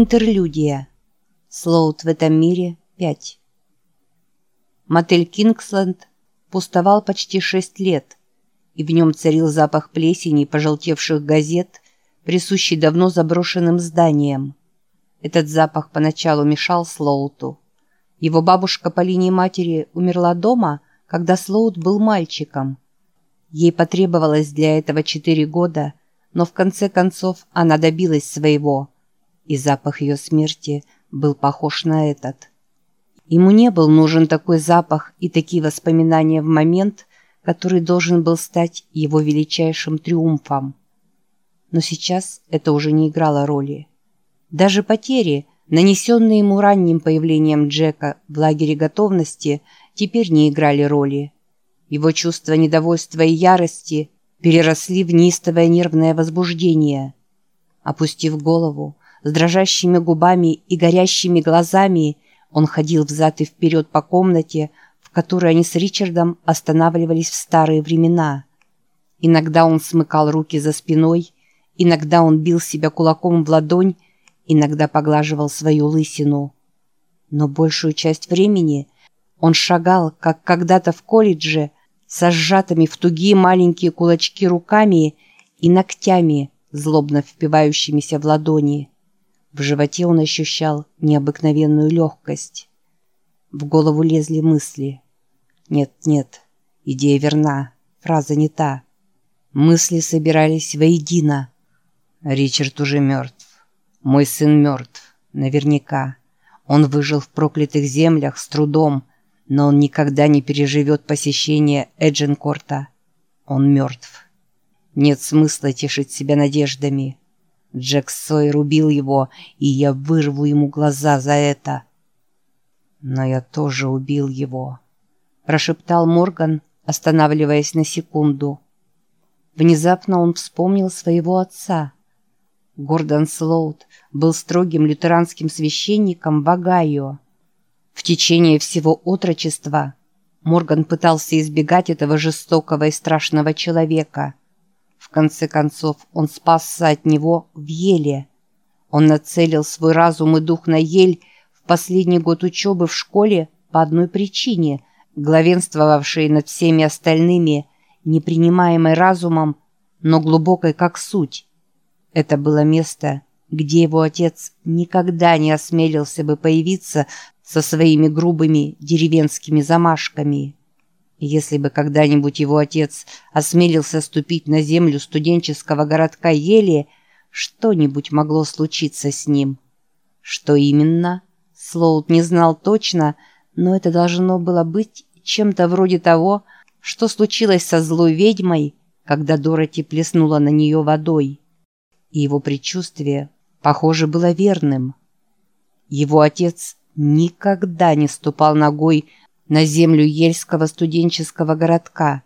Интерлюдия. Слоут в этом мире 5. Мотель Кингсленд пустовал почти шесть лет, и в нем царил запах плесени и пожелтевших газет, присущий давно заброшенным зданиям. Этот запах поначалу мешал Слоуту. Его бабушка по линии матери умерла дома, когда Слоут был мальчиком. Ей потребовалось для этого четыре года, но в конце концов она добилась своего – и запах ее смерти был похож на этот. Ему не был нужен такой запах и такие воспоминания в момент, который должен был стать его величайшим триумфом. Но сейчас это уже не играло роли. Даже потери, нанесенные ему ранним появлением Джека в лагере готовности, теперь не играли роли. Его чувства недовольства и ярости переросли в неистовое нервное возбуждение. Опустив голову, с дрожащими губами и горящими глазами он ходил взад и вперед по комнате, в которой они с Ричардом останавливались в старые времена. Иногда он смыкал руки за спиной, иногда он бил себя кулаком в ладонь, иногда поглаживал свою лысину. Но большую часть времени он шагал, как когда-то в колледже, со сжатыми в тугие маленькие кулачки руками и ногтями, злобно впивающимися в ладони. В животе он ощущал необыкновенную легкость. В голову лезли мысли. Нет, нет, идея верна, фраза не та. Мысли собирались воедино. Ричард уже мертв. Мой сын мертв, наверняка. Он выжил в проклятых землях с трудом, но он никогда не переживет посещение Эдженкорта. Он мертв. Нет смысла тешить себя надеждами. Джек Сойер убил его, и я вырву ему глаза за это. Но я тоже убил его, прошептал Морган, останавливаясь на секунду. Внезапно он вспомнил своего отца. Гордон Слоут был строгим лютеранским священником в Огайо. В течение всего отрочества Морган пытался избегать этого жестокого и страшного человека – в конце концов, он спасся от него в еле. Он нацелил свой разум и дух на ель в последний год учебы в школе по одной причине, главенствовавшей над всеми остальными, непринимаемой разумом, но глубокой как суть. Это было место, где его отец никогда не осмелился бы появиться со своими грубыми деревенскими замашками. Если бы когда-нибудь его отец осмелился ступить на землю студенческого городка Ели, что-нибудь могло случиться с ним. Что именно? Слоут не знал точно, но это должно было быть чем-то вроде того, что случилось со злой ведьмой, когда Дороти плеснула на нее водой. И его предчувствие, похоже, было верным. Его отец никогда не ступал ногой на землю Ельского студенческого городка.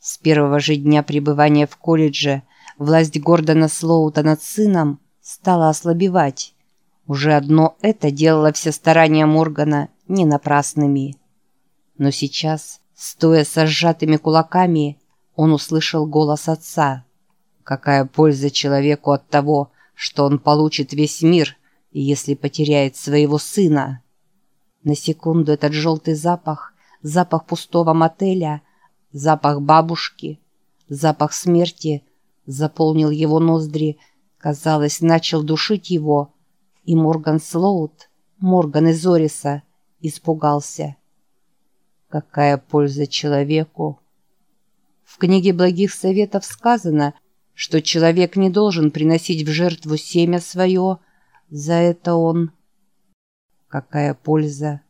С первого же дня пребывания в колледже власть Гордона Слоута над сыном стала ослабевать. Уже одно это делало все старания Моргана не напрасными. Но сейчас, стоя со сжатыми кулаками, он услышал голос отца. Какая польза человеку от того, что он получит весь мир, если потеряет своего сына? На секунду этот желтый запах, запах пустого мотеля, запах бабушки, запах смерти заполнил его ноздри, казалось, начал душить его, и Морган Слоут, Морган из Ориса, испугался. Какая польза человеку? В книге благих советов сказано, что человек не должен приносить в жертву семя свое, за это он Какая польза?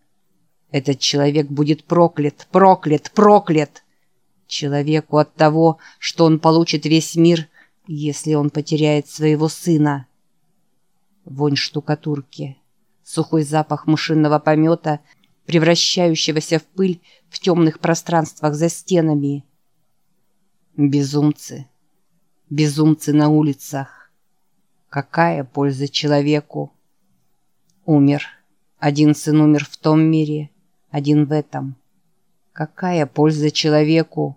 Этот человек будет проклят, проклят, проклят. Человеку от того, что он получит весь мир, если он потеряет своего сына. Вонь штукатурки, сухой запах мышиного помета, превращающегося в пыль в темных пространствах за стенами. Безумцы, безумцы на улицах. Какая польза человеку? Умер. Один сын умер в том мире, один в этом. Какая польза человеку?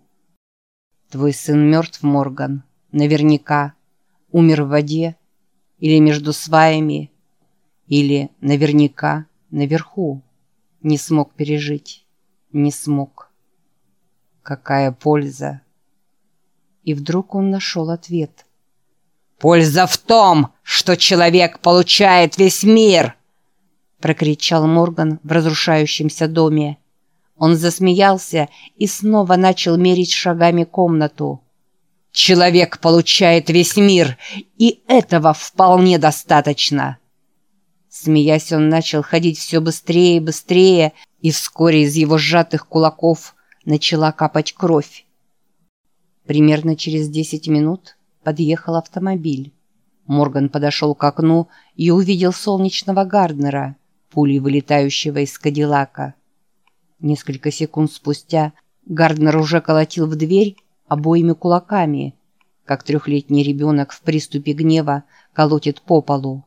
Твой сын мертв, Морган, наверняка. Умер в воде или между сваями, Или наверняка наверху. Не смог пережить. Не смог. Какая польза? И вдруг он нашел ответ. «Польза в том, что человек получает весь мир!» Прокричал Морган в разрушающемся доме. Он засмеялся и снова начал мерить шагами комнату. «Человек получает весь мир, и этого вполне достаточно!» Смеясь, он начал ходить все быстрее и быстрее, и вскоре из его сжатых кулаков начала капать кровь. Примерно через десять минут подъехал автомобиль. Морган подошел к окну и увидел солнечного Гарднера, пулей вылетающего из Кадиллака. Несколько секунд спустя Гарднер уже колотил в дверь обоими кулаками, как трехлетний ребенок в приступе гнева колотит по полу.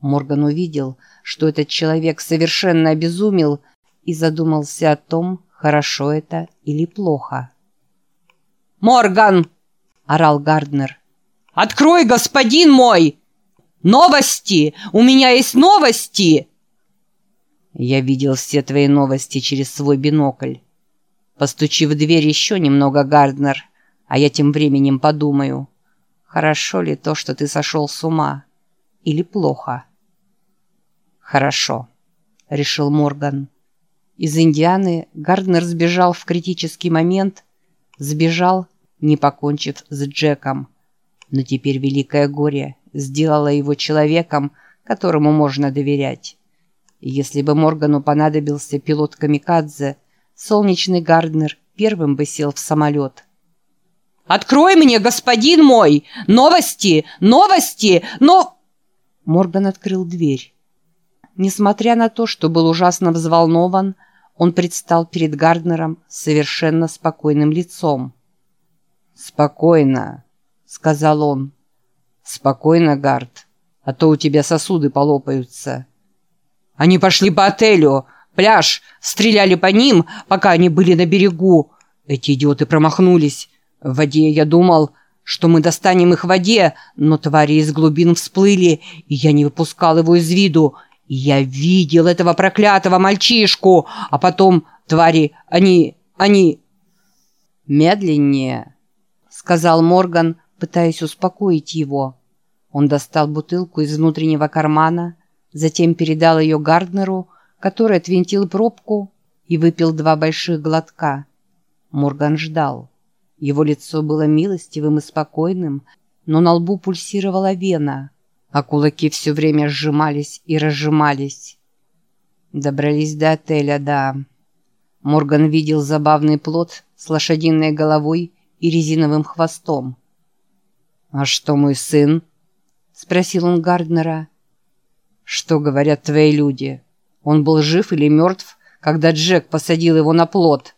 Морган увидел, что этот человек совершенно обезумел и задумался о том, хорошо это или плохо. «Морган!» — орал Гарднер. «Открой, господин мой! Новости! У меня есть новости!» Я видел все твои новости через свой бинокль. Постучи в дверь еще немного, Гарднер, а я тем временем подумаю, хорошо ли то, что ты сошел с ума, или плохо. «Хорошо», — решил Морган. Из Индианы Гарднер сбежал в критический момент, сбежал, не покончив с Джеком. Но теперь великое горе сделало его человеком, которому можно доверять. Если бы Моргану понадобился пилот Камикадзе, солнечный Гарднер первым бы сел в самолет. «Открой мне, господин мой! Новости! Новости! Но...» Морган открыл дверь. Несмотря на то, что был ужасно взволнован, он предстал перед Гарднером с совершенно спокойным лицом. «Спокойно», — сказал он. «Спокойно, Гард, а то у тебя сосуды полопаются». «Они пошли по отелю, пляж, стреляли по ним, пока они были на берегу. Эти идиоты промахнулись. В воде я думал, что мы достанем их в воде, но твари из глубин всплыли, и я не выпускал его из виду, я видел этого проклятого мальчишку, а потом, твари, они... они...» «Медленнее», — сказал Морган, пытаясь успокоить его. Он достал бутылку из внутреннего кармана, затем передал ее Гарднеру, который отвинтил пробку и выпил два больших глотка. Морган ждал. Его лицо было милостивым и спокойным, но на лбу пульсировала вена — а кулаки все время сжимались и разжимались. Добрались до отеля, да. Морган видел забавный плод с лошадиной головой и резиновым хвостом. «А что мой сын?» — спросил он Гарднера. «Что говорят твои люди? Он был жив или мертв, когда Джек посадил его на плод?»